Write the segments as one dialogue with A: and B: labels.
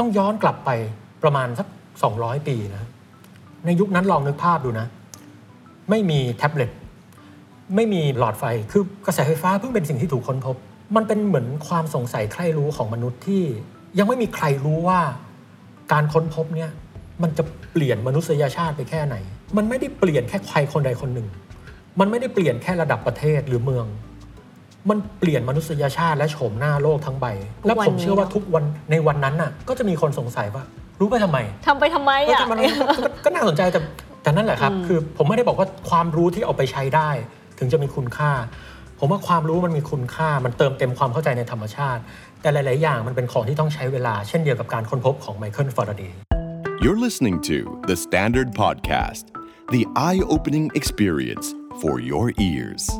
A: ต้องย้อนกลับไปประมาณสัก 200 ปีนะ ในยุคนั้นลองนึกภาพดูนะ ไม่มีแท็บเล็ต ไม่มีหลอดไฟ คือกระแสไฟฟ้าเพิ่งเป็นสิ่งที่ถูกค้นพบ มันเป็นเหมือนความสงสัยใครรู้ของมนุษย์ที่ ยังไม่มีใครรู้ว่าการค้นพบเนี่ยมันจะเปลี่ยนมนุษยชาติไปแค่ไหน มันไม่ได้เปลี่ยนแค่ใครคนใดคนหนึ่ง มันไม่ได้เปลี่ยนแค่ระดับประเทศหรือเมือง มันเปลี่ยนมนุษยชาติและโฉมหน้าโลกทั้งใบ และผมเชื่อว่าทุกวันในวันนั้นน่ะ ก็จะมีคนสงสัยว่า รู้ไปทำไม
B: ทำไปทำไม
A: เออ
B: อะ
A: แต่มันก็ก็น่าสนใจแต่แต่นั่นแหละครับ คือผมไม่ได้บอกว่าความรู้ที่เอาไปใช้ได้ ถึงจะมีคุณค่า ผมว่าความรู้มันมีคุณค่า มันเติมเต็มความเข้าใจในธรรมชาติ แต่หลาย ๆ อย่างมันเป็นของที่ต้องใช้เวลา เช่นเดียวกับการค้นพบของไมเคิลฟาราเดย์
C: You're listening to The Standard Podcast, the eye opening experience for your ears.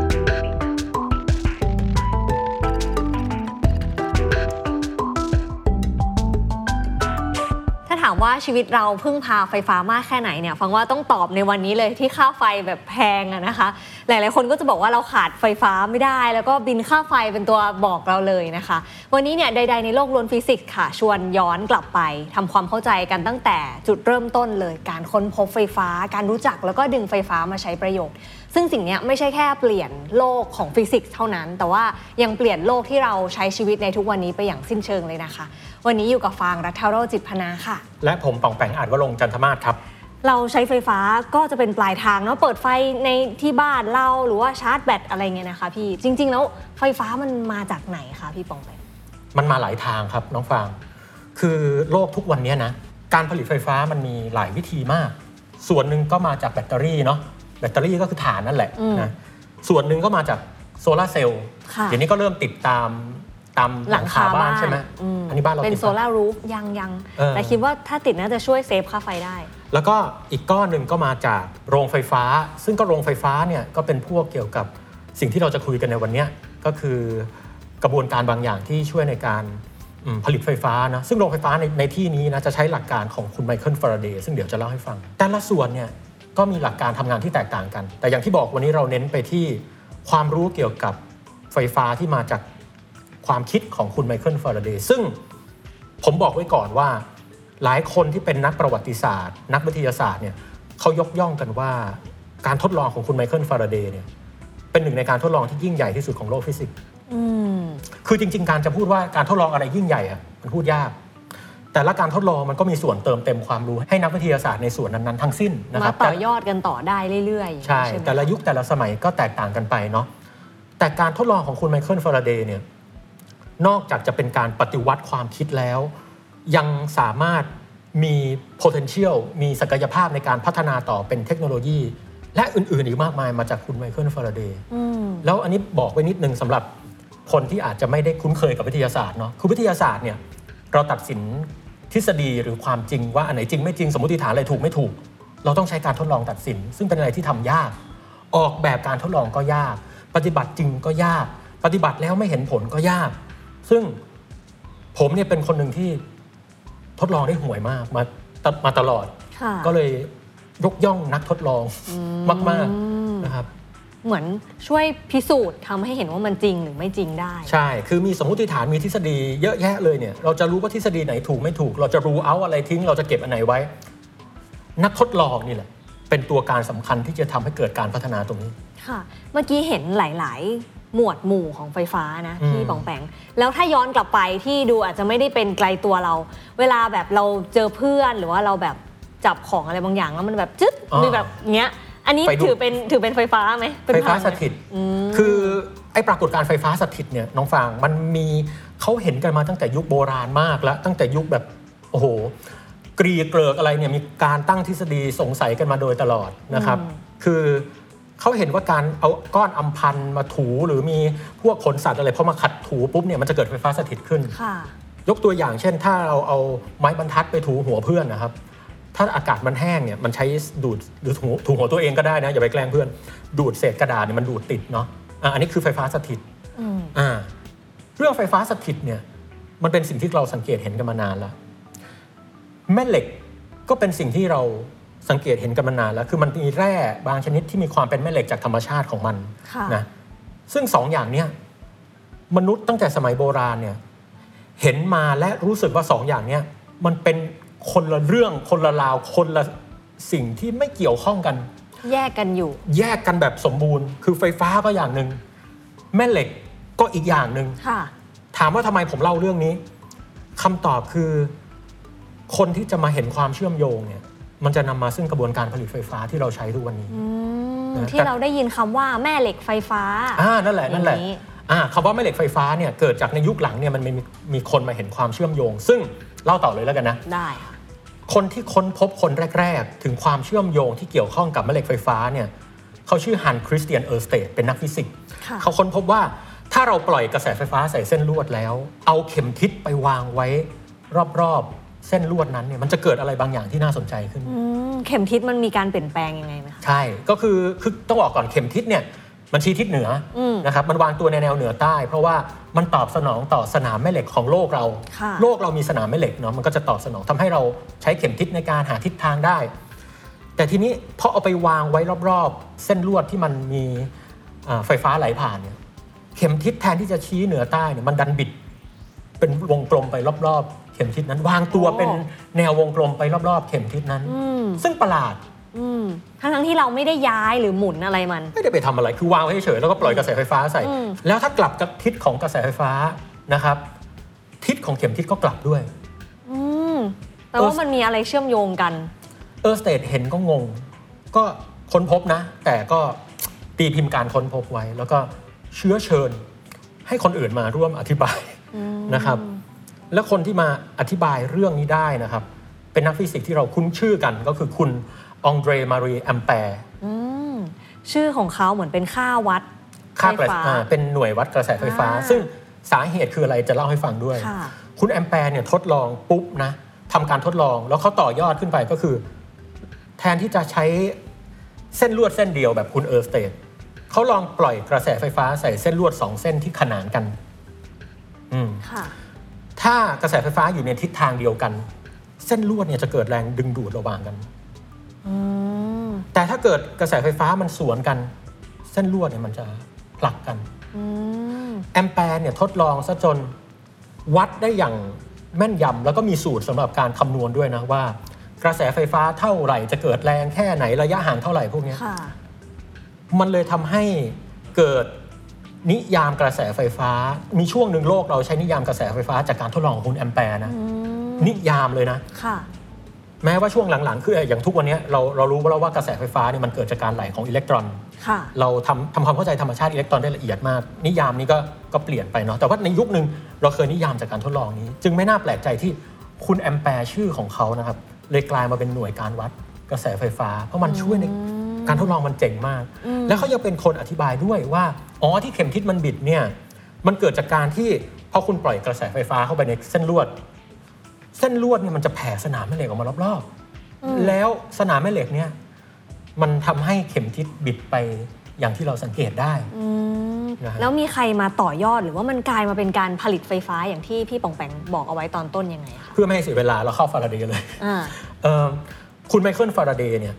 B: ว่าชีวิตเราพึ่งพาไฟฟ้ามากแค่ไหนเนี่ยฟังว่าต้องตอบในวันนี้เลยที่ค่าไฟแบบแพงอะนะคะ หลายๆคนก็จะบอกว่าเราขาดไฟฟ้าไม่ได้ แล้วก็บิลค่าไฟเป็นตัวบอกเราเลยนะคะ วันนี้เนี่ยใด ๆในโลกล้วนฟิสิกส์ค่ะ ชวนย้อนกลับไปทำความเข้าใจกันตั้งแต่จุดเริ่มต้นเลย การค้นพบไฟฟ้า การรู้จักแล้วก็ดึงไฟฟ้ามาใช้ประโยชน์ ซึ่งสิ่งเนี้ยไม่ใช่แค่เปลี่ยนโลกของฟิสิกส์เท่านั้น แต่ว่ายังเปลี่ยนโลกที่เราใช้ชีวิตในทุกวันนี้ไปอย่างสิ้นเชิงเลยนะคะ วันนี้อยู่กับฟางรัฐาโรจน์จิตพนาค่ะ
A: และผมปองแปงอาจวรงค์จันทมาศครับ
B: เราใช้ไฟฟ้าก็จะเป็นปลายทางเนาะเปิดไฟในที่บ้านเราหรือว่าชาร์จแบตอะไรเงี้ยนะคะพี่จริง ๆ แล้วไฟฟ้ามันมาจากไหนคะพี่ปองแปง
A: มันมาหลายทางครับน้องฟาง คือโลกทุกวันนี้นะการผลิตไฟฟ้ามันมีหลายวิธีมาก ส่วนหนึ่งก็มาจากแบตเตอรี่เนาะ แบตเตอรี่ก็คือถ่านนั่นแหละนะส่วนหนึ่งก็มาจากโซลาร์เซลล์
B: ค่ะ
A: เดี๋ยวนี้ก็เริ่มติดตามตามหลังคาบ้านใช่ไหม
B: อืม
A: อันนี้บ้านเรา
B: เป็น
A: ติด
B: โซ
A: ปะ
B: ลารูฟยังยัง
A: เออ
B: แต่คิดว่าถ้าติดน่าจะช่วย save ค่าไฟได้
A: แล้วก็อีกก้อนหนึ่งก็มาจากโรงไฟฟ้า ซึ่งก็โรงไฟฟ้าเนี่ยก็เป็นพวกเกี่ยวกับสิ่งที่เราจะคุยกันในวันเนี้ยก็คือกระบวนการบางอย่างที่ช่วยในการอืมผลิตไฟฟ้านะซึ่งโรงไฟฟ้าในในที่นี้นะจะใช้หลักการของคุณไมเคิลฟาราเดย์ซึ่งเดี๋ยวจะเล่าให้ฟัง แต่ละส่วนเนี่ย ก็มีหลักการทำงานที่แตกต่างกัน แต่อย่างที่บอกวันนี้เราเน้นไปที่ความรู้เกี่ยวกับไฟฟ้าที่มาจากความคิดของคุณไมเคิลฟาราเดย์ซึ่งผมบอกไว้ก่อนว่า หลายคนที่เป็นนักประวัติศาสตร์ นักวิทยาศาสตร์เนี่ยเขายกย่องกันว่าการทดลองของคุณไมเคิลฟาราเดย์เนี่ยเป็นหนึ่งในการทดลองที่ยิ่งใหญ่ที่สุดของโลกฟิสิกส์
B: อืม
A: คือจริง ๆ การจะพูดว่าการทดลองอะไรยิ่งใหญ่อะมันพูดยาก แต่ละการทดลองมันก็มีส่วนเติมเต็มความรู้ให้นักวิทยาศาสตร์ในส่วนนั้นๆทั้งสิ้นนะค
B: มา
A: รับ
B: ต่อยอดกันต่อได้เรื่อยๆ
A: ใช่
B: ไหม
A: แต่ละยุคแต่ละสมัยก็แตกต่างกันไปเนาะแต่การทดลองของคุณไมเคิลฟาราเดย์เนี่ยนอกจากจะเป็นการปฏิวัติความคิดแล้ว ยังสามารถมี potential มีศักยภาพในการพัฒนาต่อเป็นเทคโนโลยี และอื่นๆ อีกมากมายมาจากคุณไมเคิลฟาราเดย์
B: อืม
A: แล้วอันนี้บอกไว้นิดนึงสำหรับคนที่อาจจะไม่ได้คุ้นเคยกับวิทยาศาสตร์เนาะคือวิทยาศาสตร์เนี่ยเราตัดสิน ทฤษฎีหรือความจริงว่าอันไหนจริงไม่จริงสมมติฐานอะไรถูกไม่ถูก เราต้องใช้การทดลองตัดสิน ซึ่งเป็นอะไรที่ทำยาก ออกแบบการทดลองก็ยาก ปฏิบัติจริงก็ยาก ปฏิบัติแล้วไม่เห็นผลก็ยาก ซึ่งผมเนี่ยเป็นคนหนึ่งที่ทดลองได้ห่วยมากมาตมาตลอด
B: ค่ะ
A: ก็เลยยกย่องนักทดลองมากๆนะครับ
B: เหมือนช่วยพิสูจน์ทำให้เห็นว่ามันจริงหรือไม่จริงได้
A: ใช่ คือมีสมมติฐานมีทฤษฎีเยอะแยะเลยเนี่ยเราจะรู้ว่าทฤษฎีไหนถูกไม่ถูก เราจะรู้เอาอะไรทิ้ง เราจะเก็บอันไหนไว้ นักทดลองนี่แหละ เป็นตัวการสำคัญที่จะทำให้เกิดการพัฒนาตรงนี้
B: ค่ะ เมื่อกี้เห็นหลาย ๆ หมวดหมู่ของไฟฟ้านะ
A: อืม
B: พี่ปองแปงแล้วถ้าย้อนกลับไปที่ดูอาจจะไม่ได้เป็นไกลตัวเรา เวลาแบบเราเจอเพื่อนหรือว่าเราแบบจับของอะไรบางอย่างแล้วมันแบบจึ๊ดมีแบบเนี้ย อันนี้
A: ไปดู
B: ถือเป็นถือเป็นไฟฟ้าไหมเป็น
A: ไฟฟ้า
B: พลัง
A: สถิตคือไอ้ปรากฏการณ์ไฟฟ้าสถิตเนี่ยน้องฟางมันมีเขาเห็นกันมาตั้งแต่ยุคโบราณมากแล้ว ตั้งแต่ยุคแบบโอ้โหกรีเกลิกอะไรเนี่ยมีการตั้งทฤษฎีสงสัยกันมาโดยตลอดนะครับคือเขาเห็นว่าการเอาก้อนอัมพันธ์มาถูหรือมีพวกขนสัตว์อะไรพอมาขัดถูปุ๊บเนี่ยมันจะเกิดไฟฟ้าสถิตขึ้น
B: ค่ะ
A: ยกตัวอย่างเช่น ถ้าเราเอาไม้บรรทัดไปถูหัวเพื่อนนะครับ ถ้าอากาศมันแห้งเนี่ยมันใช้ดูดหรือถูถูหัวตัวเองก็ได้นะอย่าไปแกล้งเพื่อน ดูดเศษกระดาษเนี่ยมันดูดติดเนาะอะอันนี้คือไฟฟ้าสถิต
B: อืม
A: อ่าเรื่องไฟฟ้าสถิตเนี่ยมันเป็นสิ่งที่เราสังเกตเห็นกันมานานแล้ว แม่เหล็กก็เป็นสิ่งที่เราสังเกตเห็นกันมานานแล้ว คือมันมีแร่บางชนิดที่มีความเป็นแม่เหล็กจากธรรมชาติของมัน
B: ค่ะ
A: นะซึ่งสองอย่างเนี้ยมนุษย์ตั้งแต่สมัยโบราณเนี่ยเห็นมาและรู้สึกว่าสองอย่างเนี้ยมันเป็น คนละเรื่องคนละราวคนละสิ่งที่ไม่เกี่ยวข้องกัน
B: แยกกันอยู่
A: แยกกันแบบสมบูรณ์ คือไฟฟ้าก็อย่างหนึ่งแม่เหล็กก็อีกอย่างหนึ่ง
B: ค่ะ
A: ถามว่าทำไมผมเล่าเรื่องนี้คำตอบคือ คนที่จะมาเห็นความเชื่อมโยงเนี่ย มันจะนำมาซึ่งกระบวนการผลิตไฟฟ้าที่เราใช้ทุกวันนี้
B: อืม
A: นะ
B: ที่เราได้ยินคำว่าแม่เหล็กไฟฟ้า
A: อ่านั่นแหละนั่นแหละ
B: อย่างนี้
A: อ่าคำว่าแม่เหล็กไฟฟ้าเนี่ยเกิดจากในยุคหลังเนี่ยมันมีมีคนมาเห็นความเชื่อมโยง ซึ่งเล่าต่อเลยแล้วกันนะ
B: ได้ ค่ะ
A: คนที่ค้นพบคนแรก ๆ ถึงความเชื่อมโยงที่เกี่ยวข้องกับแม่เหล็กไฟฟ้าเนี่ยเขาชื่อฮันคริสเตียนเออร์สเตดเป็นนักฟิสิกส์
B: ค่ะ
A: เขาค้นพบว่าถ้าเราปล่อยกระแสไฟฟ้าใส่เส้นลวดแล้ว เอาเข็มทิศไปวางไว้รอบๆเส้นลวดนั้นเนี่ยมันจะเกิดอะไรบางอย่างที่น่าสนใจขึ้น
B: อืมเข็มทิศมันมีการเปลี่ยนแปลงยังไงไหมคะ
A: ใช่ก็คือคือต้องบอกก่อนเข็มทิศเนี่ย มันชี้ทิศเหนืออ
B: ม
A: นะครับมันวางตัวในแนวเหนือใต้ เพราะว่ามันตอบสนองต่อสนามแม่เหล็กของโลกเรา
B: ค่ะ
A: โลกเรามีสนามแม่เหล็กเนาะมันก็จะตอบสนองทำให้เราใช้เข็มทิศในการหาทิศทางได้ แต่ทีนี้พอเอาไปวางไว้รอบๆ เส้นลวดที่มันมีอ่าไฟฟ้าไหลผ่านเนี่ยเข็มทิศแทนที่จะชี้เหนือใต้เนี่ยมันดันบิด เป็นวงกลมไปรอบๆ เข็มทิศนั้น วางตัวเป็นแนววงกลมไปรอบๆ เข็มทิศนั้น
B: อืม
A: ซึ่งประหลาด
B: อืม ทั้งทั้งๆที่เราไม่ได้ย้ายหรือหมุนอะไรมัน
A: ไม่ได้ไปทำอะไรคือวางไว้เฉยๆแล้วก็ปล่อยกระแสไฟฟ้าใส่
B: อืม
A: แล้วถ้ากลับกับทิศของกระแสไฟฟ้านะครับ ทิศของเข็มทิศก็กลับด้วย
B: อืมแปลว่ามันมีอะไรเชื่อมโยงกัน
A: เออสเตดเห็นก็งง ก็ค้นพบนะ แต่ก็ตีพิมพ์การค้นพบไว้ แล้วก็เชื้อเชิญ ให้คนอื่นมาร่วมอธิบายนะครับ และคนที่มาอธิบายเรื่องนี้ได้นะครับ เป็นนักฟิสิกส์ที่เราคุ้นชื่อกันก็คือคุณ องเดรมารีแอมแปร์
B: อืมชื่อของเขาเหมือนเป็นค่าวัด
A: ค่ากระแส
B: ไฟฟ้า
A: อ่าเป็นหน่วยวัดกระแสไฟฟ้า
B: อ่า
A: ซึ่งสาเหตุคืออะไรจะเล่าให้ฟังด้วย
B: ค่ะ
A: คุณแอมแปร์เนี่ยทดลองปุ๊บนะทำการทดลองแล้วเขาต่อยอดขึ้นไปก็คือ แทนที่จะใช้เส้นลวดเส้นเดียวแบบคุณเออร์สเตดเขาลองปล่อยกระแสไฟฟ้าใส่เส้นลวดสองเส้นที่ขนานกันอืม
B: ค่ะ
A: ถ้ากระแสไฟฟ้าอยู่ในทิศทางเดียวกัน เส้นลวดเนี่ยจะเกิดแรงดึงดูดระหว่างกัน
B: อืม
A: แต่ถ้าเกิดกระแสไฟฟ้ามันสวนกัน เส้นลวดเนี่ยมันจะผลักกัน
B: อืม
A: แอมแปร์เนี่ยทดลองซะจนวัดได้อย่างแม่นยำแล้วก็มีสูตรสำหรับการคำนวณด้วยนะว่า กระแสไฟฟ้าเท่าไหร่จะเกิดแรงแค่ไหนระยะห่างเท่าไหร่พวกเนี้ย
B: ค่ะ
A: มันเลยทำให้เกิดนิยามกระแสไฟฟ้า มีช่วงหนึ่งโลกเราใช้นิยามกระแสไฟฟ้าจากการทดลองของคุณแอมแปร์นะ
B: อืม
A: นิยามเลยนะ
B: ค่ะ
A: แม้ว่าช่วงหลังๆ คืออย่างทุกวันนี้เราเรารู้แล้วว่ากระแสไฟฟ้าเนี่ยมันเกิดจากการไหลของอิเล็กตรอน
B: ค่ะ
A: เราทำทำความเข้าใจธรรมชาติอิเล็กตรอนได้ละเอียดมาก นิยามนี้ก็ก็เปลี่ยนไปเนาะแต่ว่าในยุคหนึ่งเราเคยนิยามจากการทดลองนี้ จึงไม่น่าแปลกใจที่คุณแอมแปร์ชื่อของเขานะครับเลยกลายมาเป็นหน่วยการวัดกระแสไฟฟ้า เพราะมันช่วยในการทดลองมันเจ๋งมาก แล้วเขายังเป็นคนอธิบายด้วยว่าอ๋อที่เข็มทิศมันบิดเนี่ยมันเกิดจากการที่พอคุณปล่อยกระแสไฟฟ้าเข้าไปในเส้นลวด เส้นลวดเนี่ยมันจะแผ่สนามแม่เหล็กออกมารอบๆ แล้วสนามแม่เหล็กเนี่ยมันทำให้เข็มทิศบิดไปอย่างที่เราสังเกตได้
B: อืม
A: นะฮะ
B: แล้วมีใครมาต่อยอดหรือว่ามันกลายมาเป็นการผลิตไฟฟ้าอย่างที่พี่ปองแปงบอกเอาไว้ตอนต้นยังไงคะ
A: เพื่อไม่ให้เสียเวลาเราเข้าฟาราเดย์เลย
B: อ่า
A: เอิ่มคุณไมเคิลฟาราเดย์เนี่ย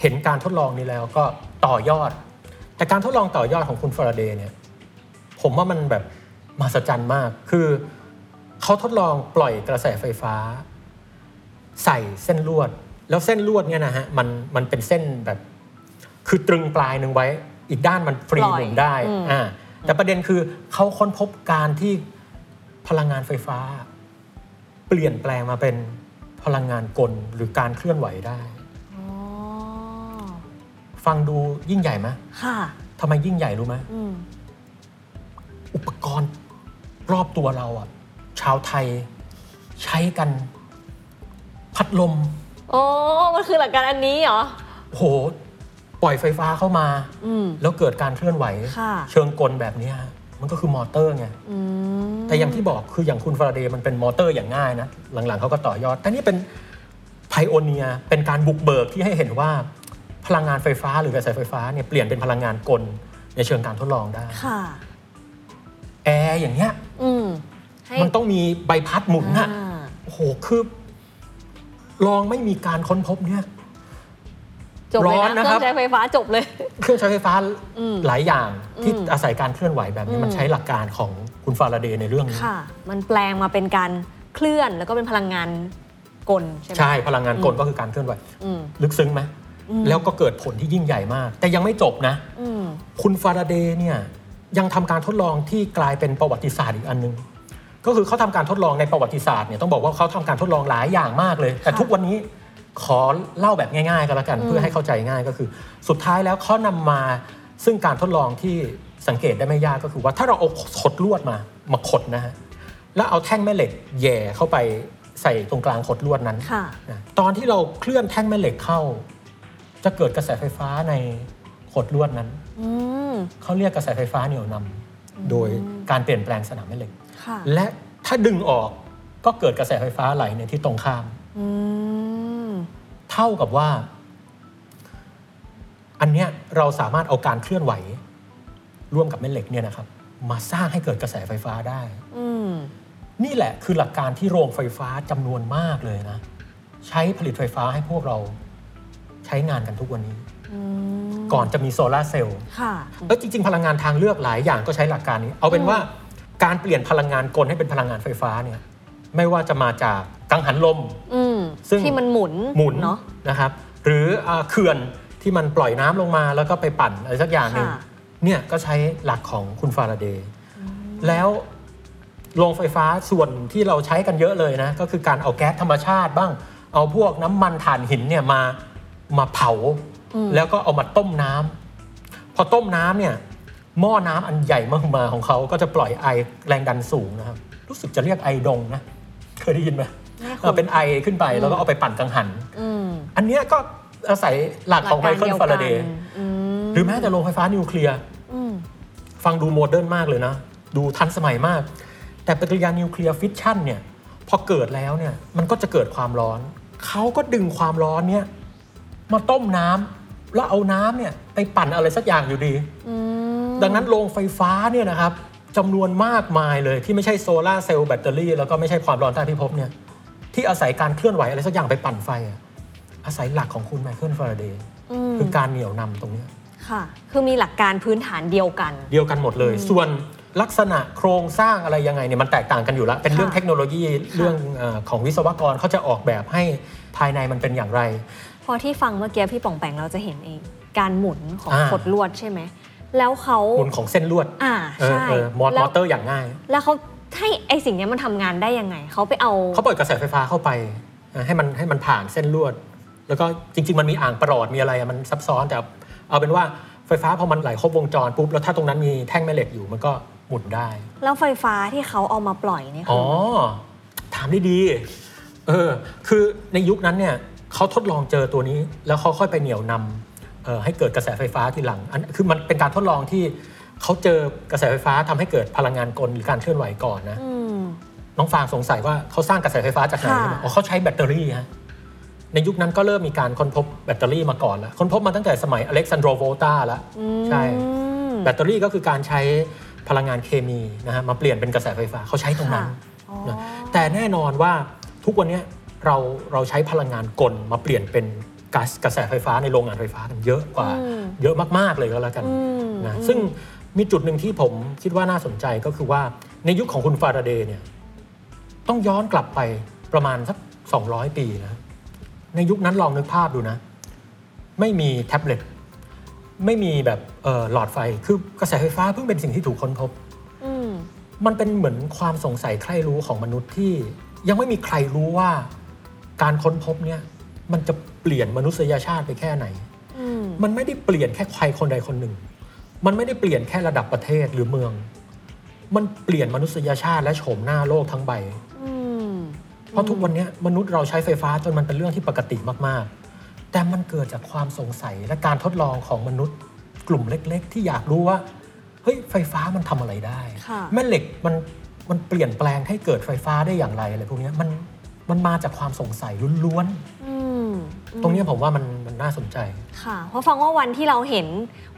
A: เห็นการทดลองนี้แล้วก็ต่อยอด แต่การทดลองต่อยอดของคุณฟาราเดย์เนี่ยผมว่ามันแบบมหัศจรรย์มาก คือ เขาทดลองปล่อยกระแสไฟฟ้า ใส่เส้นลวด แล้วเส้นลวดเนี่ยนะฮะมันมันเป็นเส้นแบบ คือตรึงปลายหนึ่งไว้ อีกด้านมันฟรี
B: ปล่อย
A: หมุนได้
B: อืม
A: อ่าแต่ประเด็นคือเขาค้นพบการที่พลังงานไฟฟ้า เปลี่ยนแปลงมาเป็นพลังงานกลหรือการเคลื่อนไหวได้
B: อ๋อ
A: ฟังดูยิ่งใหญ่ไหม
B: ค่ะ
A: ทำไมยิ่งใหญ่รู้ไหม
B: อืม
A: อุปกรณ์รอบตัวเราอะ ชาวไทย ใช้กัน พัดลม
B: โอ้มันคือหลักการอันนี้เหรอ
A: โห ปล่อยไฟฟ้าเข้ามา
B: อืม
A: แล้วเกิดการเคลื่อนไหว
B: ค่ะ
A: เชิงกลแบบเนี้ยมันก็คือมอเตอร์ไง
B: อืม
A: แต่อย่างที่บอกคืออย่างคุณฟาราเดย์มันเป็นมอเตอร์อย่างง่ายนะ หลังๆเขาก็ต่อยอด แต่นี่เป็นไพโอเนียเป็นการบุกเบิกที่ให้เห็นว่า พลังงานไฟฟ้าหรือกระแสไฟฟ้าเนี่ยเปลี่ยนเป็นพลังงานกลในเชิงการทดลองได้
B: ค่ะ
A: แอร์อย่างเงี้ย
B: อืมให้
A: มันต้องมีใบพัดหมุนน่ะ
B: อ่า
A: โอ้โหคือลองไม่มีการค้นพบเนี่ย
B: จบเลย
A: ร้อน
B: นะ
A: นะ
B: เค
A: ค
B: รื่
A: รั
B: อบงใช้ไฟฟ้าจบเลย
A: เครื่องใช้ไฟฟ้า
B: อืม
A: หลายอย่างที่
B: อืม
A: อาศัยการเคลื่อนไหวแบบนี้
B: อืม
A: มันใช้หลักการของคุณฟาราเดย์ในเรื่องนี้
B: ค่ะมันแปลงมาเป็นการเคลื่อนแล้วก็เป็นพลังงานกลใช่ไหม
A: ใช่พลังงานกล
B: อืม
A: ก็คือการเคลื่อนไหว
B: อืม
A: ลึกซึ้งไหม
B: อืม
A: แล้วก็เกิดผลที่ยิ่งใหญ่มาก แต่ยังไม่จบนะ
B: อืม
A: คุณฟาราเดย์เนี่ยยังทำการทดลองที่กลายเป็นประวัติศาสตร์อีกอันหนึง ก็คือเขาทำการทดลองในประวัติศาสตร์เนี่ยต้องบอกว่าเขาทำการทดลองหลายอย่างมากเลย แต่
B: ค่ะ
A: ทุกวันนี้ขอเล่าแบบง่ายๆกันแล้วกัน
B: อืม
A: เพื่อให้เข้าใจง่ายก็คือ สุดท้ายแล้วเขานำมาซึ่งการทดลองที่สังเกตได้ไม่ยากก็คือว่าถ้าเราเอาขดลวดมามาขดนะฮะแล้วเอาแท่งแม่เหล็กแหย่เข้าไปใส่ตรงกลางขดลวดนั้น
B: ค่ะ
A: นะตอนที่เราเคลื่อนแท่งแม่เหล็กเข้า จะเกิดกระแสไฟฟ้าในขดลวดนั้น
B: อืม
A: เขาเรียกกระแสไฟฟ้าเหนี่ยวนำโดยการเปลี่ยนแปลงสนามแม่เหล็ก
B: ค่ะ
A: และถ้าดึงออกก็เกิดกระแสไฟฟ้าไหลในที่ตรงข้าม
B: อืม
A: เท่ากับว่า อันเนี้ยเราสามารถเอาการเคลื่อนไหว ร่วมกับแม่เหล็กเนี่ยนะครับ มาสร้างให้เกิดกระแสไฟฟ้าได้
B: อืม
A: นี่แหละคือหลักการที่โรงไฟฟ้าจำนวนมากเลยนะ ใช้ผลิตไฟฟ้าให้พวกเราใช้งานกันทุกวันนี้
B: อืม
A: ก่อนจะมีโซลาร์เซลล์
B: ค่ะ
A: เออจริง ๆ พลังงานทางเลือกหลายอย่างก็ใช้หลักการนี้ เอาเป็นว่า การเปลี่ยนพลังงานกลให้เป็นพลังงานไฟฟ้าเนี่ยไม่ว่าจะมาจากกังหันลม
B: อืม
A: ซึ่ง
B: ที่มันหมุน
A: หมุน
B: เนาะ
A: นะครับ หรืออ่าเขื่อนที่มันปล่อยน้ำลงมาแล้วก็ไปปั่นอะไรสักอย่างหนึ่ง
B: ค่ะ
A: เนี่ยก็ใช้หลักของคุณฟาราเดย์แล้วโรงไฟฟ้าส่วนที่เราใช้กันเยอะเลยนะ ก็คือการเอาแก๊สธรรมชาติบ้าง เอาพวกน้ำมันถ่านหินเนี่ยมามาเผา
B: อืม
A: แล้วก็เอามาต้มน้ำพอต้มน้ำเนี่ย หม้อน้ำอันใหญ่มากมาของเขาก็จะปล่อยไอแรงดันสูงนะครับรู้สึกจะเรียกไอดงนะเคยได้ยินไหม
B: ไม่คุ้น
A: เออเป็นไอขึ้นไปแล้วก็เอาไปปั่นกังหัน
B: อืม
A: อันเนี้ยก็อาศัยหลักของไมเคิลฟาราเดย์
B: อืม
A: หรือแม้แต่โรงไฟฟ้านิวเคลียร์
B: อืม
A: ฟังดู modern มากเลยนะ ดูทันสมัยมาก แต่ปฏิกิริยานิวเคลียร์ฟิชชันเนี่ยพอเกิดแล้วเนี่ยมันก็จะเกิดความร้อน เขาก็ดึงความร้อนเนี่ยมาต้มน้ำแล้วเอาน้ำเนี่ยไปปั่นอะไรสักอย่างอยู่ดี
B: อืม
A: ดังนั้นโรโรงไฟฟ้าเนี่ยนะครับจำนวนมากมายเลยที่ไม่ใช่โซลาร์เซลล์แบตเตอรี่แล้วก็ไม่ใช่ความร้อนใต้พิภพเนี่ยที่อาศัยการเคลื่อนไหวอะไรสักอย่างไปปั่นไฟอะอาศัยหลักของคุณไมเคิลฟาราเดย์
B: อืม
A: คือการเหนี่ยวนำตรงเนี้ย
B: ค่ะ คือมีหลักการพื้นฐานเดียวกัน
A: เดียวกันหมดเลย ส่วนลักษณะโครงสร้างอะไรยังไงเนี่ยมันแตกต่างกันอยู่แล้วเป็นเรื่อง
B: ค่ะ
A: เทคโนโลยีเรื่องเออของวิศวกรเขาจะออกแบบให้ภายในมันเป็นอย่างไร
B: พอที่ฟังเมื่อกี้พี่ป่องแปงเราจะเห็นเอง การหมุนของ
A: อ่า
B: ขดลวดใช่ไหม แล้วเขา
A: หมุนของเส้นลวด
B: อ่า
A: เออ
B: ใช่
A: เออมอ
B: แล้
A: ม
B: ว
A: อเตอร์อย่างง่าย
B: แล้วเขาให้ไอสิ่งเนี้ยมันทำงานได้ยังไงเขาไปเอา
A: เขาปล่อยกระแสไฟฟ้าเข้าไปเอ่อให้มันให้มันผ่านเส้นลวด แล้วก็จริง ๆ มันมีอ่างประหลอดมีอะไรอะมันซับซ้อนแต่เอาเป็นว่าไฟฟ้าพอมันไหลครบวงจรปุ๊บแล้วถ้าตรงนั้นมีแท่งแม่เหล็กอยู่มันก็หมุนได้
B: แล้วไฟฟ้าที่เขาเอามาปล่อยเนี่ย
A: อ๋
B: คืออ
A: ถามได้ดีเออคือในยุคนั้นเนี่ยเขาทดลองเจอตัวนี้ แล้วเขาค่อยไปเหนี่ยวนำเอ่อ ให้เกิดกระแสไฟฟ้าทีหลังอันคือมันเป็นการทดลองที่เขาเจอกระแสไฟฟ้าทำให้เกิดพลังงานกลหรือการเคลื่อนไหวก่อนนะ
B: อืม
A: น้องฟางสงสัยว่าเขาสร้างกระแสไฟฟ้าจากไหน
B: ค่ะ
A: ใช่ไหมอ๋อเขาใช้แบตเตอรี่ฮะในยุคนั้นก็เริ่มมีการค้นพบแบตเตอรี่มาก่อนแล้วค้นพบมาตั้งแต่สมัยอเล็กซานโดรโวลตาแล้วใช่
B: อืม
A: แบตเตอรี่ก็คือการใช้พลังงานเคมีนะฮะมาเปลี่ยนเป็นกระแสไฟฟ้าเขาใช้ตรงนั้น
B: ค่ะอ๋อ
A: นะแต่แน่นอนว่าทุกวันเนี้ยเราเราใช้พลังงานกลมาเปลี่ยนเป็น ก๊าซกระแสไฟฟ้าในโรงงานไฟฟ้ากันเยอะกว่า
B: อืม
A: เยอะมาก ๆ เลยก็แล้วกัน
B: อืม
A: นะ
B: อืม
A: ซึ่งมีจุดหนึ่งที่ผมคิดว่าน่าสนใจก็คือว่าในยุคของคุณฟาราเดย์เนี่ยต้องย้อนกลับไปประมาณสัก 200 ปีนะ ในยุคนั้นลองนึกภาพดูนะ ไม่มีแท็บเล็ตไม่มีแบบเออหลอดไฟคือกระแสไฟฟ้าเพิ่งเป็นสิ่งที่ถูกค้นพบ
B: อืม
A: มันเป็นเหมือนความสงสัยใครรู้ของมนุษย์ที่ยังไม่มีใครรู้ว่าการค้นพบเนี่ยมันจะเป ลี่ยนมนุษยชาติไปแค่ไหน
B: อืม
A: มันไม่ได้เปลี่ยนแค่ใครคนใดคนหนึ่ง มันไม่ได้เปลี่ยนแค่ระดับประเทศหรือเมือง มันเปลี่ยนมนุษยชาติและโฉมหน้าโลกทั้งใบ
B: อืม
A: เพราะทุกวันเนี้ยมนุษย์เราใช้ไฟฟ้าจนมันเป็นเรื่องที่ปกติมากๆ แต่มันเกิดจากความสงสัยและการทดลองของมนุษย์กลุ่มเล็ก ๆ ที่อยากรู้ว่าเฮ้ยไฟฟ้ามันทำอะไรได้
B: ค่ะ
A: แม่เหล็กมันมันเปลี่ยนแปลงให้เกิดไฟฟ้าได้อย่างไรอะไรพวกเนี้ยมันมันมาจากความสงสัยล้วน
B: อืม
A: ๆ ตรงเนี้ยผมว่ามันมันน่าสนใจ
B: ค่ะ เพราะฟังว่าวันที่เราเห็น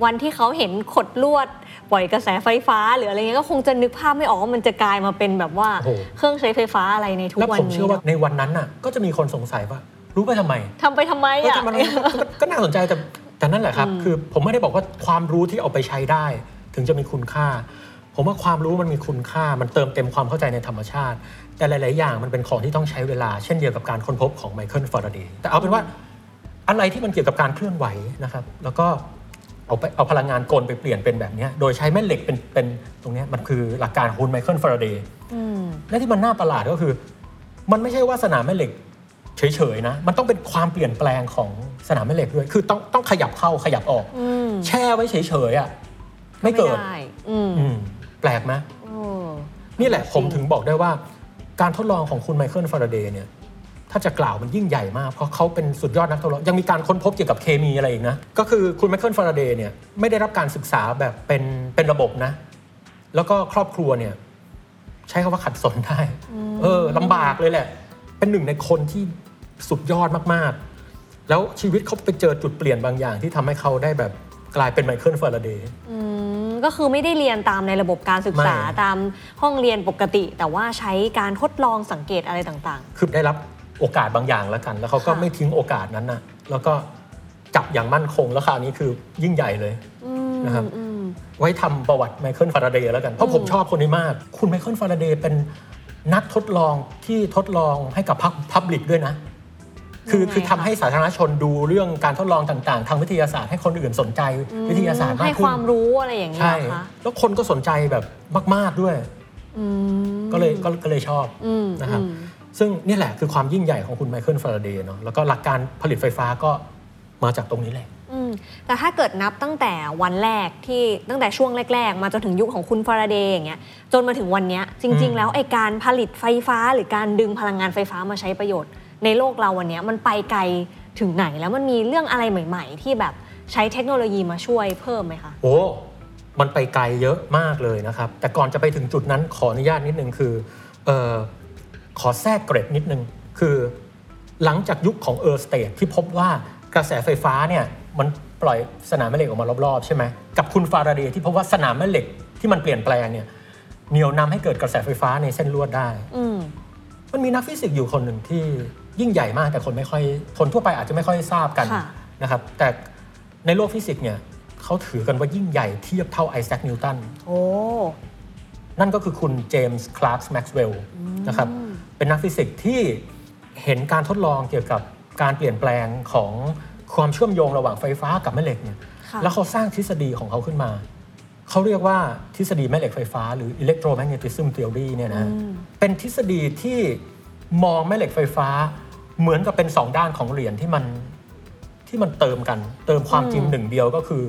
B: วันที่เขาเห็นขดลวด ปล่อยกระแสไฟฟ้า หรืออะไรเงี้ยก็คงจะนึกภาพไม่ออกว่ามันจะกลายมาเป็นแบบว่า
A: โอ้โห
B: เครื่องใช้ไฟฟ้าอะไรในทุก
A: แล้ว
B: วัน
A: ผม
B: นี้
A: เชื่อว่า
B: เนอะ
A: ในวันนั้นน่ะ ก็จะมีคนสงสัยว่าโรู้ไปทำไม
B: ทำไปทำไม
A: เออ
B: อะ
A: ทำไมก็ก็ก็น่าสนใจแต่แต่นั่นแหละครับ คือผมไม่ได้บอกว่าความรู้ที่เอาไปใช้ได้ ถึงจะมีคุณค่า ผมว่าความรู้มันมีคุณค่า มันเติมเต็มความเข้าใจในธรรมชาติ แต่หลาย ๆ อย่างมันเป็นของที่ต้องใช้เวลา เช่นเดียวกับการค้นพบของไมเคิลฟาราเดย์แต่เอาเป็นว่าอะไรที่มันเกี่ยวกับการเคลื่อนไหวนะครับ แล้วก็เอาไปเอาพลังงานกลไปเปลี่ยนเป็นแบบเนี้ยโดยใช้แม่เหล็กเป็นเป็นตรงเนี้ยมันคือหลักการของคุณไมเคิลฟาราเดย์
B: อืม
A: และที่มันน่าประหลาดก็คือ มันไม่ใช่ว่าสนามแม่เหล็กเฉย ๆ นะ มันต้องเป็นความเปลี่ยนแปลงของสนามแม่เหล็กด้วย คือต้องต้องขยับเข้าขยับออก
B: อืม
A: แช่ไว้เฉย ๆ อะ ไม่เกิด
B: ได้อืม
A: อืมแปลกไหม
B: โอ้
A: นี่แหละผมถึงบอกได้ว่า การทดลองของคุณไมเคิลฟาราเดย์เนี่ยถ้าจะกล่าวมันยิ่งใหญ่มาก เพราะเขาเป็นสุดยอดนักทดลองยังมีการค้นพบเกี่ยวกับเคมีอะไรอีกนะ ก็คือคุณไมเคิลฟาราเดย์เนี่ยไม่ได้รับการศึกษาแบบเป็นเป็นระบบนะ แล้วก็ครอบครัวเนี่ยใช้คำว่าขัดสนได้เออลำบากเลยแหละ เป็นหนึ่งในคนที่สุดยอดมากๆ แล้วชีวิตเขาไปเจอจุดเปลี่ยนบางอย่างที่ทำให้เขาได้แบบกลายเป็นไมเคิลฟาราเดย์
B: อืม ก็คือไม่ได้เรียนตามในระบบการศึกษา
A: ไม่
B: ตามห้องเรียนปกติ แต่ว่าใช้การทดลองสังเกตอะไรต่าง
A: คือได้รับโอกาสบางอย่างแล้วกัน แล้วเขาก็
B: ค่ะ
A: ไม่ทิ้งโอกาสนั้นนะแล้วก็จับอย่างมั่นคงแล้วคราวนี้คือยิ่งใหญ่เลย
B: ๆอืม
A: นะครับ
B: อืม
A: ไว้ทำประวัติไมเคิลฟาราเดย์แล้วกัน เพราะผมชอบคนนี้มาก คุณไมเคิลฟาราเดย์เป็นนักทดลองที่ทดลองให้กับ public ด้วยนะ คือ
B: ยังไง
A: คือทำ
B: คะ
A: ให้สาธารณชนดูเรื่องการทดลองต่างๆ ทางวิทยาศาสตร์ให้คนอื่นสนใจวิทยาศาสตร์มา
B: ให้
A: กขึ้
B: คนวามรู้อะไรอย่างนี้ย
A: ใช่
B: เหรอคะ
A: แล้วคนก็สนใจแบบมาก ๆด้วย
B: อืม
A: ก็เลยก็ก็เลยชอบ
B: อืม
A: นะครับ
B: อืม
A: ซึ่งนี่แหละคือความยิ่งใหญ่ของคุณไมเคิลฟาราเดย์เนาะแล้วก็หลักการผลิตไฟฟ้าก็มาจากตรงนี้แหละ
B: อืม แต่ถ้าเกิดนับตั้งแต่วันแรกที่ตั้งแต่ช่วงแรก ๆ มาจนถึงยุคของคุณฟาราเดย์อย่างเงี้ยจนมาถึงวันเนี้ยจริง
A: อืม
B: ๆแล้วไอการผลิตไฟฟ้าหรือการดึงพลังงานไฟฟ้ามาใช้ประโยชน์ ในโลกเราวันเนี้ยมันไปไกลถึงไหนแล้วมันมีเรื่องอะไรใหม่ ๆ ที่แบบใช้เทคโนโลยีมาช่วยเพิ่มไหมคะ
A: โอ้มันไปไกลเยอะมากเลยนะครับ แต่ก่อนจะไปถึงจุดนั้นขออนุญาตนิดนึงคือเออขอแทรกเกร็ดนิดนึงคือ หลังจากยุคของเออร์สเตทที่พบว่ากระแสไฟฟ้าเนี่ย มันปล่อยสนามแม่เหล็กออกมารอบๆ ใช่ไหมกับคุณฟาราเดย์ที่พบว่าสนามแม่เหล็กที่มันเปลี่ยนแปลงเนี่ยเหนี่ยวนำให้เกิดกระแสไฟฟ้าในเส้นลวดได้
B: อืม
A: มันมีนักฟิสิกส์อยู่คนหนึ่งที่ยิ่งใหญ่มากแต่คนไม่ค่อยคนทั่วไปอาจจะไม่ค่อยทราบกัน
B: ค่ะ
A: นะครับ แต่ในโลกฟิสิกส์เนี่ยเขาถือกันว่ายิ่งใหญ่เทียบเท่าไอแซคนิวตัน
B: โอ้
A: นั่นก็คือคุณเจมส์คลาร์กแม็กซ์เวลล์นะครับเป็นนักฟิสิกส์ที่เห็นการทดลองเกี่ยวกับการเปลี่ยนแปลงของ ความเชื่อมโยงระหว่างไฟฟ้ากับแม่เหล็กเนี่ย
B: ค่ะ
A: แล้วเขาสร้างทฤษฎีของเขาขึ้นมา เขาเรียกว่าทฤษฎีแม่เหล็กไฟฟ้าหรือ electromagnetism theory เนี่ยนะเป็นทฤษฎีที่มองแม่เหล็กไฟฟ้าเหมือนกับเป็นสองด้านของเหรียญที่มันที่มันเติมกัน เติมความจริงหนึ่งเดียวก็คือ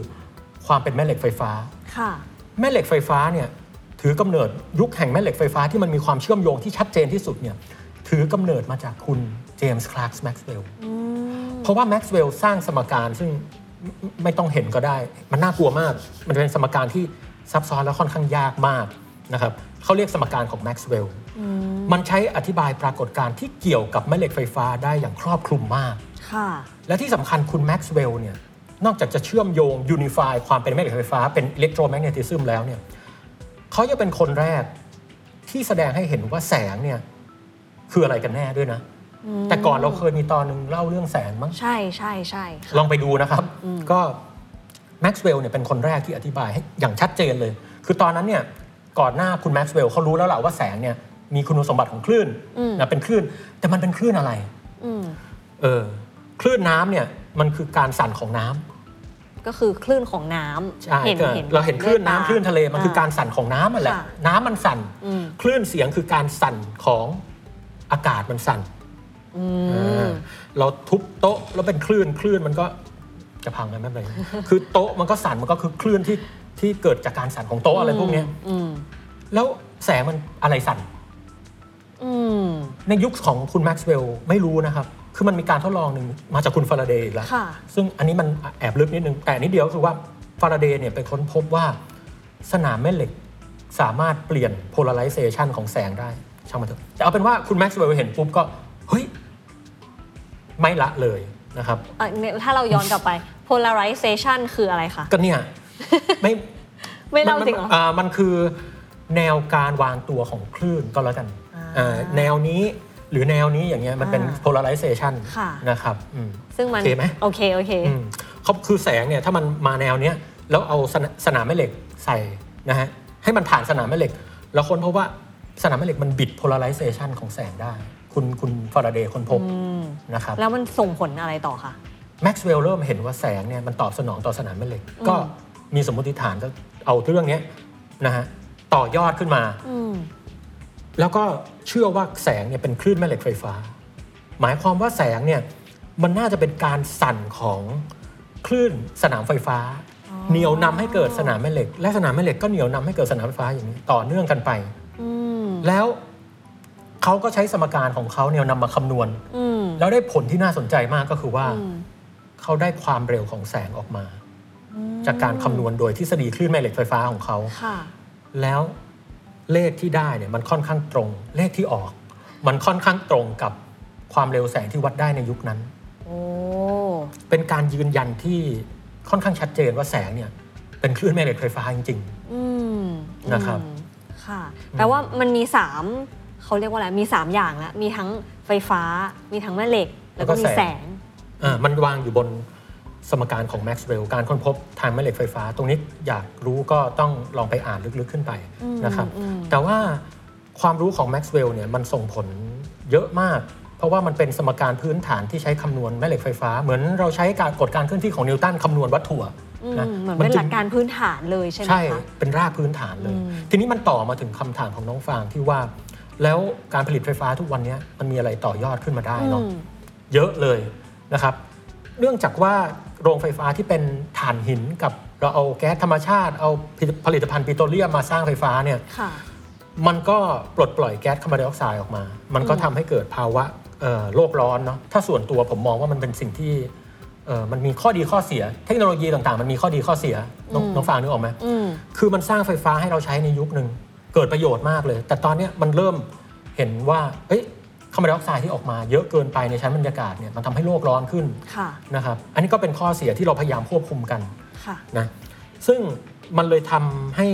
A: ความเป็นแม่เหล็กไฟฟ้า
B: ค่ะ
A: แม่เหล็กไฟฟ้าเนี่ยถือกำเนิดยุคแห่งแม่เหล็กไฟฟ้าที่มันมีความเชื่อมโยงที่ชัดเจนที่สุดเนี่ยถือกำเนิดมาจากคุณเจมส์คลาร์กแม็กซ์เวลล์
B: อืม
A: เพ ราะว่าแม็กซ์เวลล์สร้างสมการซึ่งไม่ไม่ต้องเห็นก็ได้ มันน่ากลัวมาก มันเป็นสมการที่ซับซ้อนและค่อนข้างยากมากนะครับเขาเรียกสมการของแม็กซ์เวลล์มันใช้อธิบายปรากฏการณ์ที่เกี่ยวกับแม่เหล็กไฟฟ้าได้อย่างครอบคลุมมาก
B: ค่ะ
A: และที่สำคัญคุณแม็กซ์เวลล์เนี่ย นอกจากจะเชื่อมโยง unify ความเป็นแม่เหล็กไฟฟ้าเป็น electromagnetism แล้วเนี่ยเขาจะเป็นคนแรกที่แสดงให้เห็นว่าแสงเนี่ยคืออะไรกันแน่ด้วยนะ แต่ก่อนเราเคยมีตอนหนึ่งเล่าเรื่องแสงมั้ง
B: ใช่ใช่ใช่ค่ะ
A: ลองไปดูนะครับ ก็แม็กซ์เวลล์เนี่ยเป็นคนแรกที่อธิบายให้อย่างชัดเจนเลย คือตอนนั้นเนี่ยก่อนหน้าคุณแม็กซ์เวลล์เขารู้แล้วแหละว่าแสงเนี่ยมีคุณสมบัติของคลื่น
B: อืม
A: นะเป็นคลื่น แต่มันเป็นคลื่นอะไร
B: อืม
A: เออคลื่นน้ำเนี่ยมันคือการสั่นของน้ำ
B: ก็คือคลื่นของน้ำ
A: ใช่
B: เห็น
A: ก็
B: เห็น
A: เราเห็นคลื่น
B: ด้วยต
A: น้ำคลื่นทะเลมันคือการสั่นของน้ำมันแหละ
B: ค่ะ
A: น้ำมันสั่น
B: อืม
A: คลื่นเสียงคือการสั่นของอากาศมันสั่น
B: อื
A: เอ
B: ม
A: อเราทุบโต๊ะแล้วเป็นคลื่นคลื่นมันก็จะพังไหมไม่เป็นไรคือโต๊ะมันก็สั่นมันก็คือคลื่นที่ที่เกิดจากการสั่นของโต๊ะอะไรพวกเนี้ย
B: อืม
A: แล้วแสงมันอะไรสั่น
B: อืม
A: ในยุคของคุณแม็กซ์เวลล์ไม่รู้นะครับ คือมันมีการทดลองหนึ่งมาจากคุณฟาราเดย์อีกแล้ว
B: ค่ะ
A: ซึ่งอันนี้มันแอบลึกนิดนึง แต่นิดเดียวก็คือว่าฟาราเดย์เนี่ยไปค้นพบว่าสนามแม่เหล็กสามารถเปลี่ยน polarization ของแสงได้ ช่างมันเถอะ แต่เอาเป็นว่าคุณแม็กซ์เวลล์เห็นปุ๊บก็ เฮ้ย ไม่ละเลยนะครับ
B: อะเนี่ยถ้าเราย้อนกลับไป polarization คืออะไรคะ
A: ก็เนี่ยไม่
B: ไม่เล่า
A: มัน
B: จริงเหรอ
A: อ่ามันคือแนวการวางตัวของคลื่นก็แล้วกัน
B: อ่า
A: อ่าแนวนี้หรือแนวนี้อย่างเงี้ยมันเป็น
B: อ่า
A: polarization
B: ค่ะ
A: นะครับอืม
B: ซึ่งมัน
A: โอเคไหม
B: โอเค โอเค
A: อืมเขาคือแสงเนี่ยถ้ามันมาแนวเนี้ยแล้วเอาสนาสนามแม่เหล็กใส่นะฮะให้มันผ่านสนามแม่เหล็ก แล้วคนพบว่าสนามแม่เหล็กมันบิด polarization ของแสงได้ คุณคุณฟาราเดย์คนพบนะครับ
B: แล้วมันส่งผลอะไรต่อคะ
A: แม็กซ์เวลล์เริ่มเห็นว่าแสงเนี่ยมันตอบสนองต่อสนามแม่เหล็ก ก็มีสมมติฐานก็เอาเรื่องเนี้ยนะฮะต่อยอดขึ้นมา
B: อืม
A: แล้วก็เชื่อว่าแสงเนี่ยเป็นคลื่นแม่เหล็กไฟฟ้า หมายความว่าแสงเนี่ยมันน่าจะเป็นการสั่นของคลื่นสนามไฟฟ้า เหนียวนำให้เกิดสนามแม่เหล็ก และสนามแม่เหล็กก็เหนียวนำให้เกิดสนามไฟฟ้าอย่างนี้ต่อเนื่องกันไป
B: อืม
A: แล้ว เขาก็ใช้สมการของเขาเนี่ยนำมาคำนวณ
B: อืม
A: แล้วได้ผลที่น่าสนใจมากก็คือว่า
B: อืม
A: เขาได้ความเร็วของแสงออกมา จากการคำนวณโดยทฤษฎีคลื่นแม่เหล็กไฟฟ้าของเขา
B: ค่ะ
A: แล้วเลขที่ได้เนี่ยมันค่อนข้างตรง เลขที่ออก มันค่อนข้างตรงกับความเร็วแสงที่วัดได้ในยุคนั้น
B: โอ้
A: เป็นการยืนยันที่ค่อนข้างชัดเจนว่าแสงเนี่ย เป็นคลื่นแม่เหล็กไฟฟ้าจริง
B: อืม
A: นะครับ
B: อืมค่ะแปลว่ามันมีสาม เขาเรียกว่าอะไรมีสามอย่างแล้วมีทั้งไฟฟ้า มีทั้งแม่เหล็ก แล้วก็มีแสง
A: ๆอ่ามันวางอยู่บนสมการของแม็กซ์เวลล์การค้นพบทางแม่เหล็กไฟฟ้า ตรงนี้อยากรู้ก็ต้องลองไปอ่านลึกๆขึ้นไปนะครับ
B: อืม
A: แต่ว่าความรู้ของแม็กซ์เวลล์เนี่ยมันส่งผลเยอะมาก เพราะว่ามันเป็นสมการพื้นฐานที่ใช้คำนวณแม่เหล็กไฟฟ้า เหมือนเราใช้การกฎการเคลื่อนที่ของนิวตันคำนวณวัตถุอะ
B: อืม
A: นะ
B: เหมือนเป็น
A: จึ
B: หลักการพื้นฐานเลยใช่ไหม
A: ใช่
B: คะ
A: เป็นรากพื้นฐานเลย
B: อืม
A: ทีนี้มันต่อมาถึงคำถามของน้องฟางที่ว่า แล้วการผลิตไฟฟ้าทุกวันนี้มันมีอะไรต่อยอดขึ้นมาได้เนาะ
B: อืม
A: เยอะเลยนะครับ เนื่องจากว่าโรงไฟฟ้าที่เป็นถ่านหินกับเราเอาแก๊สธรรมชาติ เอาผลิตภัณฑ์ปิโตรเลียมมาสร้างไฟฟ้าเนี่ย
B: ค่ะ
A: มันก็ปลดปล่อยแก๊สคาร์บอนไดออกไซด์ออกมา มันก็ทำให้เกิดภาวะเอ่อโลกร้อนเนาะ ถ้าส่วนตัวผมมองว่ามันเป็นสิ่งที่เอ่อมันมีข้อดีข้อเสีย เทคโนโลยีต่างๆ มันมีข้อดีข้อเสีย น้อง
B: อืม
A: น้องฟางนึกออกไหม
B: อืม
A: คือมันสร้างไฟฟ้าให้เราใช้ในยุคหนึ่ง เกิดประโยชน์มากเลย แต่ตอนเนี้ยมันเริ่มเห็นว่าเอ้ยคาร์บอนไดออกไซด์ที่ออกมาเยอะเกินไปในชั้นบรรยากาศเนี่ยมันทำให้โลกร้อนขึ้น
B: ค่ะ
A: นะครับอันนี้ก็เป็นข้อเสียที่เราพยายามควบคุมกัน
B: ค่ะ
A: นะซึ่งมันเลยทำให้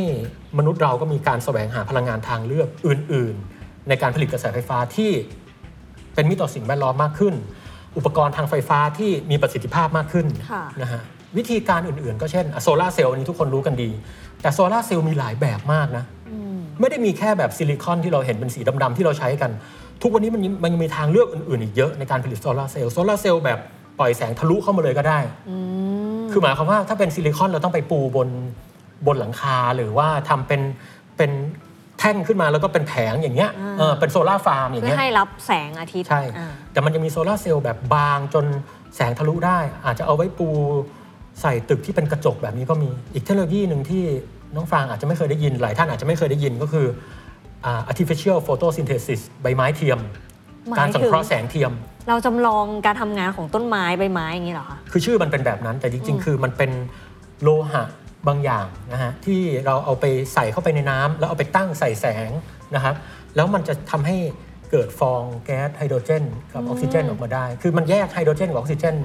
A: มนุษย์เราก็มีการแสวงหาพลังงานทางเลือกอื่น ๆ ในการผลิตกระแสไฟฟ้าที่เป็นมิตรต่อสิ่งแวดล้อมมากขึ้น อุปกรณ์ทางไฟฟ้าที่มีประสิทธิภาพมากขึ้น
B: ค่ะ
A: นะฮะวิธีการอื่นๆ ก็เช่นโซลาร์เซลล์อันนี้ทุกคนรู้กันดี แต่โซลาร์เซลล์มีหลายแบบมากนะ
B: อืม
A: ไม่ได้มีแค่แบบซิลิคอนที่เราเห็นเป็นสีดำๆที่เราใช้กัน ทุกวันนี้มันยังมันยังมีทางเลือกอื่นๆอีกเยอะในการผลิตโซลาร์เซลล์โซลาร์เซลล์แบบปล่อยแสงทะลุเข้ามาเลยก็ได้
B: อืม
A: คือหมายความว่าถ้าเป็นซิลิคอนเราต้องไปปูบนบนหลังคาหรือว่าทำเป็นเป็นแท่งขึ้นมาแล้วก็เป็นแผงอย่างเงี้ย
B: อ่า
A: เออเป็นโซลาร์ฟาร์มอย่าง
B: เพื่อ
A: เงี้ย
B: ให้รับแสงอาทิตย์
A: ใช่
B: อ่า
A: แต่มันจะมีโซลาร์เซลล์แบบบางจนแสงทะลุได้ อาจจะเอาไว้ปูใส่ตึกที่เป็นกระจกแบบนี้ก็มีอีกเทคโนโลยีหนึ่งที่ น้องฟางอาจจะไม่เคยได้ยิน หลายท่านอาจจะไม่เคยได้ยินก็คืออ่า artificial photosynthesis ใบไม้เทียม
B: หมาย
A: การสัง
B: ถึง
A: เคราะห์แสงเทียม
B: เราจำลองการทำงานของต้นไม้ใบไม้อย่างนี้เหรอคะ
A: คือชื่อมันเป็นแบบนั้นแต่จริง ๆ คือมันเป็นโลหะบางอย่างนะฮะที่เราเอาไปใส่เข้าไปในน้ำแล้วเอาไปตั้งใส่แสงนะครับแล้วมันจะทำให้เกิดฟองแก๊สไฮโดรเจน กับออกซิเจนออกมาได้ คือมันแยกไฮโดรเจนกับออกซิเจน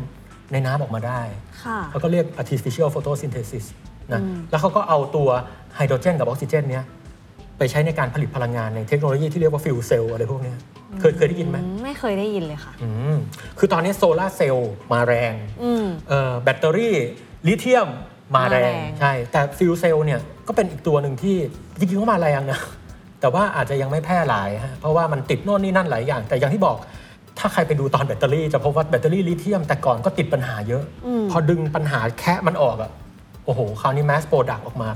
A: ในน้ำออกมาได้
B: ค่ะ
A: เขาก็เรียก artificial photosynthesis นะ
B: อืม
A: แล้วเขาก็เอาตัวไฮโดรเจนกับออกซิเจนเนี้ยไปใช้ในการผลิตพลังงานในเทคโนโลยีที่เรียกว่า fuel cell อะไรพวกเนี้ยเคยเคยได้ยินไหม
B: อืมไม่เคยได้ยินเลยค่ะ
A: อืมคือตอนนี้โซลาร์เซลล์มาแรง
B: อืม
A: เอ่อแบตเตอรี่ลิเธียมมาแรง
B: มาแรง
A: ใช่ แต่ fuel cell เนี่ยก็เป็นอีกตัวหนึ่งที่จริงๆก็มาแรงนะแต่ว่าอาจจะยังไม่แพร่หลายฮะเพราะว่ามันติดโน่นนี่นั่นหลายอย่าง แต่อย่างที่บอกถ้าใครไปดูตอนแบตเตอรี่จะพบว่าแบตเตอรี่ลิเธียมแต่ก่อนก็ติดปัญหาเยอะ
B: อืม
A: พอดึงปัญหาแคะมันออกอะโอ้โหคราวนี้แมสโปรดักออกมา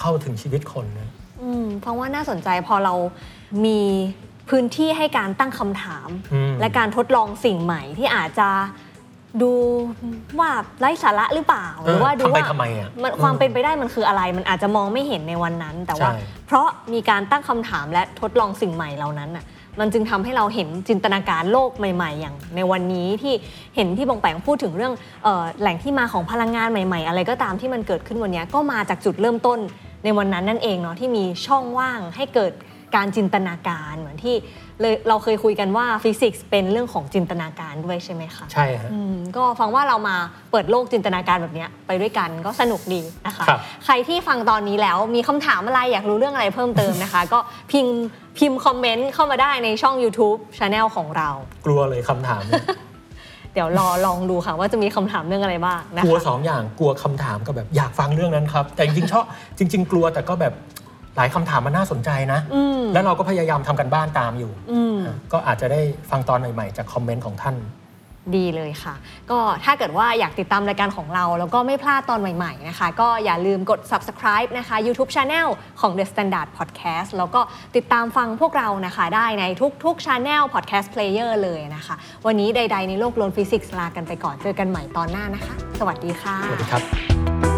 A: เข้าถึงชีวิตคนนะ
B: อืมเพราะว่าน่าสนใจพอเรามีพื้นที่ให้การตั้งคำถาม
A: อืม
B: และการทดลองสิ่งใหม่ที่อาจจะดูว่าไร้สาระหรือเปล่า หรือว่าดู
A: ทำไป
B: ว่า
A: ทำไมอะ
B: มันความเป็นไปได้มันคืออะไร มันอาจจะมองไม่เห็นในวันนั้น แต่ว่า
A: ใช่
B: เพราะมีการตั้งคำถามและทดลองสิ่งใหม่เหล่านั้นน่ะ มันจึงทำให้เราเห็นจินตนาการโลกใหม่ ๆ อย่าง ในวันนี้ที่เห็นที่บงแปงพูดถึงเรื่องออแหล่งที่มาของพลังงานใหม่ ๆ อะไรก็ตามที่มันเกิดขึ้นวันนี้ก็มาจากจุดเริ่มต้นในวันนั้นนั่นเองเนาะที่มีช่องว่างให้เกิดการจินตนาการเหมือนที่ เลยเราเคยคุยกันว่าฟิสิกส์เป็นเรื่องของจินตนาการด้วยใช่ไหมคะ
A: ใช่ฮะ
B: อืมก็ฟังว่าเรามาเปิดโลกจินตนาการแบบเนี้ยไปด้วยกันก็สนุกดีนะคะ
A: ครับ
B: ใครที่ฟังตอนนี้แล้วมีคำถามอะไรอยากรู้เรื่องอะไรเพิ่มเติมนะคะ ก็พิมพ์พิมพ์คอมเมนต์เข้ามาได้ในช่อง YouTube Channel ของเรา
A: กลัวเลยคำถามเนี่ย
B: เดี๋ยวรอลองดูค่ะว่าจะมีคำถามเรื่องอะไรบ้างนะ
A: กลัว
B: คะ
A: สองอย่างกลัวคำถามกับแบบอยากฟังเรื่องนั้นครับ แต่จริงๆชอบจริง ๆ กลัวแต่ก็แบบ หลายคำถามมันน่าสนใจนะ
B: อืม
A: แล้วเราก็พยายามทำกันบ้านตามอยู่
B: อืม
A: ก็อาจจะได้ฟังตอนใหม่ ๆ จากคอมเมนต์ของท่าน
B: ดีเลยค่ะ ก็ถ้าเกิดว่าอยากติดตามรายการของเรา แล้วก็ไม่พลาดตอนใหม่ ๆ นะคะ ก็อย่าลืมกด subscribe นะคะ YouTube Channel ของ The Standard Podcast แล้วก็ติดตามฟังพวกเรานะคะ ได้ในทุกๆ Channel Podcast Player เลยนะคะ วันนี้ใด ๆ ในโลกโลนฟิสิกส์ลากันไปก่อนเจอกันใหม่ตอนหน้านะคะ สวัสดีค่ะ
A: สวัสดีครับ